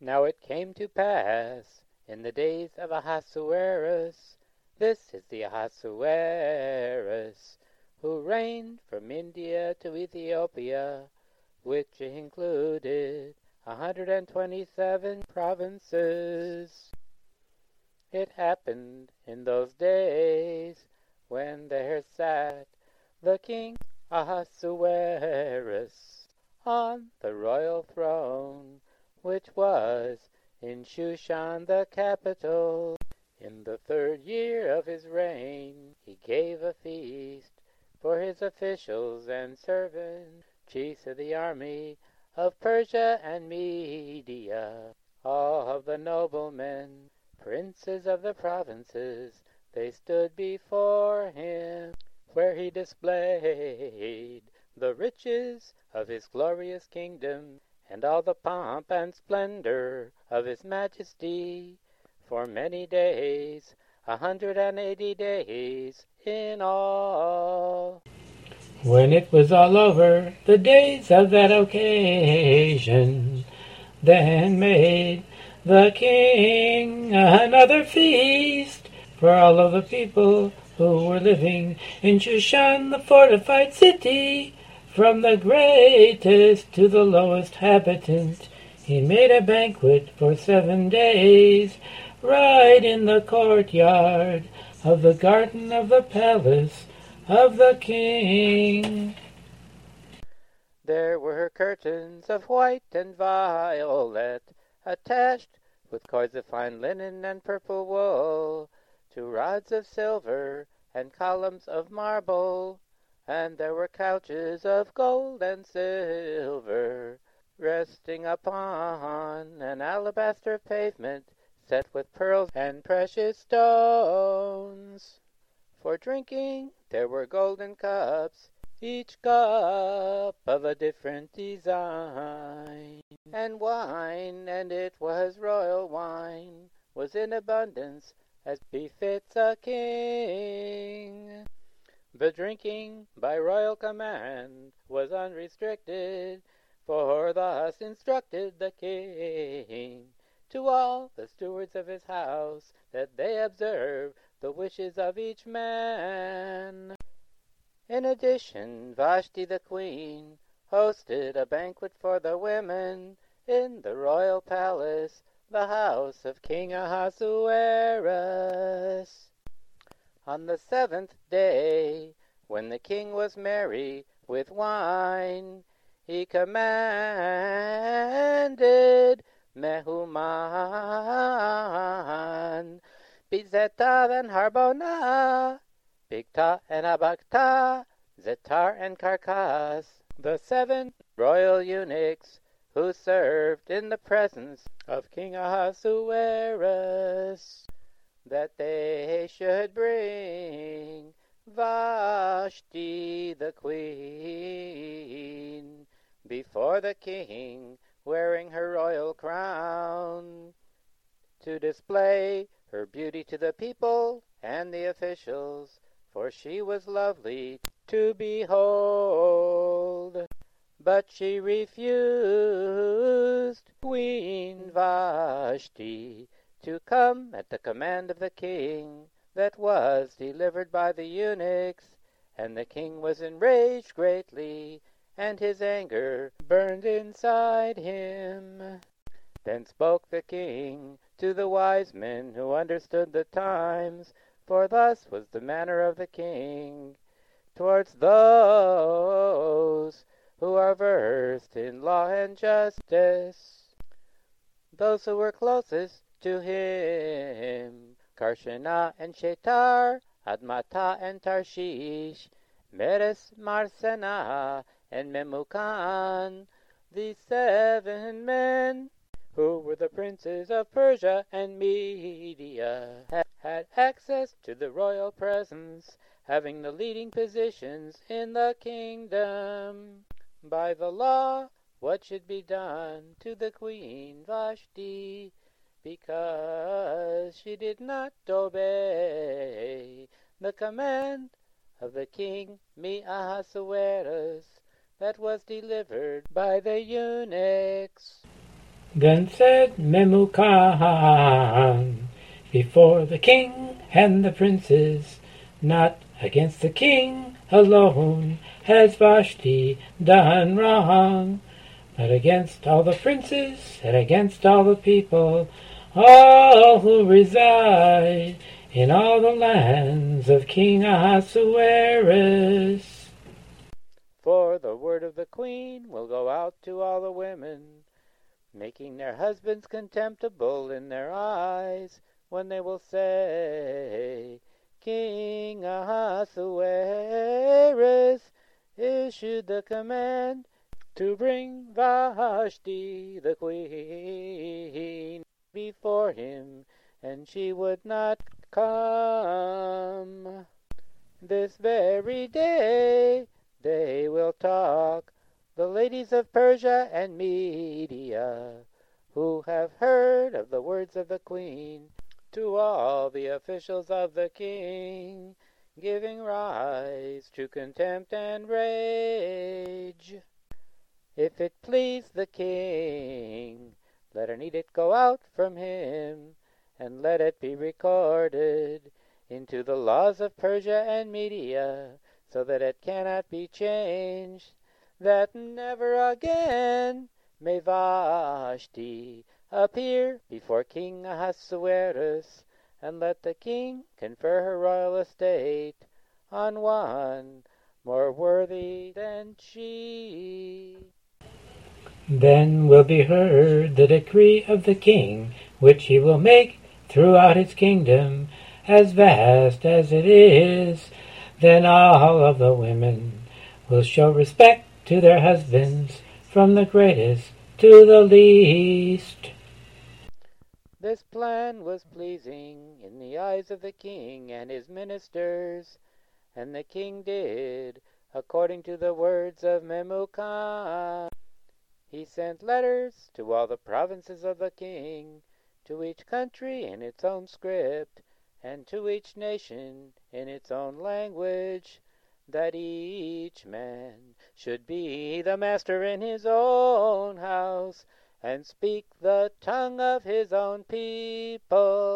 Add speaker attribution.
Speaker 1: Now it came to pass in the days of Ahasuerus, this is the Ahasuerus who reigned from India to Ethiopia, which included 127 provinces. It happened in those days when there sat the king Ahasuerus on the royal throne, which was in Shushan the capital. In the third year of his reign, he gave a feast for his officials and servants, chiefs of the army of Persia and Media, all of the noblemen, princes of the provinces, they stood before him, where he displayed the riches of his glorious kingdom, and all the pomp and splendor of his majesty, for many days, a hundred and eighty days in all.
Speaker 2: When it was all over, the days of that occasion, then made the king another feast for all of the people who were living in Shushan, the fortified city, from the greatest to the lowest habitant. He made a banquet for seven days, right in the courtyard of the garden of the palace of the king.
Speaker 1: There were curtains of white and violet, attached with cords of fine linen and purple wool, to rods of silver and columns of marble, and there were couches of gold and silver, resting upon an alabaster pavement set with pearls and precious stones. For drinking there were golden cups, each cup of a different design. And wine, and it was royal wine, was in abundance as befits a king. The drinking by royal command was unrestricted, for thus instructed the king to all the stewards of his house that they observe the wishes of each man. In addition, Vashti the queen hosted a banquet for the women in the royal palace, the house of King Ahasuerus. On the seventh day, when the king was merry with wine, he commanded Mehuman, Bizeta and Harbona, Bigta and Abakta, Zetar and Carcas, the seven royal eunuchs who served in the presence of King Ahasuerus, that they should bring Vashti the queen before the king, wearing her royal crown, to display her beauty to the people and the officials, for she was lovely to behold. But she refused, Queen Vashti, to come at the command of the king that was delivered by the eunuchs, and the king was enraged greatly, and his anger burned inside him. Then spoke the king to the wise men who understood the times, for thus was the manner of the king towards those who are versed in law and justice, those who were closest to him, Karshena and Shetar, Admata and Tarshish, Meres, Marsena, and Memucan, these seven men who were the princes of Persia and Media, had, had access to the royal presence, having the leading positions in the kingdom. By the law, what should be done to the queen Vashti, because she did not obey the command of the king Me Ahasuerus that was delivered by the eunuchs.
Speaker 2: Then said Memucan before the king and the princes, Not against the king alone has Vashti done wrong, but against all the princes and against all the people, all who reside in all the lands of King Ahasuerus.
Speaker 1: For the word of the queen will go out to all the women, making their husbands contemptible in their eyes, when they will say, King Ahasuerus issued the command to bring Vashti the queen before him, and she would not come. This very day they will talk, the ladies of Persia and Media, who have heard of the words of the queen, to all the officials of the king, giving rise to contempt and rage. If it please the king, let an edict go out from him, and let it be recorded into the laws of Persia and Media, so that it cannot be changed, that never again may Vashti appear before King Ahasuerus, and let the king confer her royal estate on one more worthy than she.
Speaker 2: Then will be heard the decree of the king, which he will make throughout his kingdom, as vast as it is. Then all of the women will show respect to their husbands, from the greatest to the least.
Speaker 1: This plan was pleasing in the eyes of the king and his ministers, and the king did according to the words of Memucan. He sent letters to all the provinces of the king, to each country in its own script, and to each nation in its own language, that each man should be the master in his own house, and speak the tongue of his own people.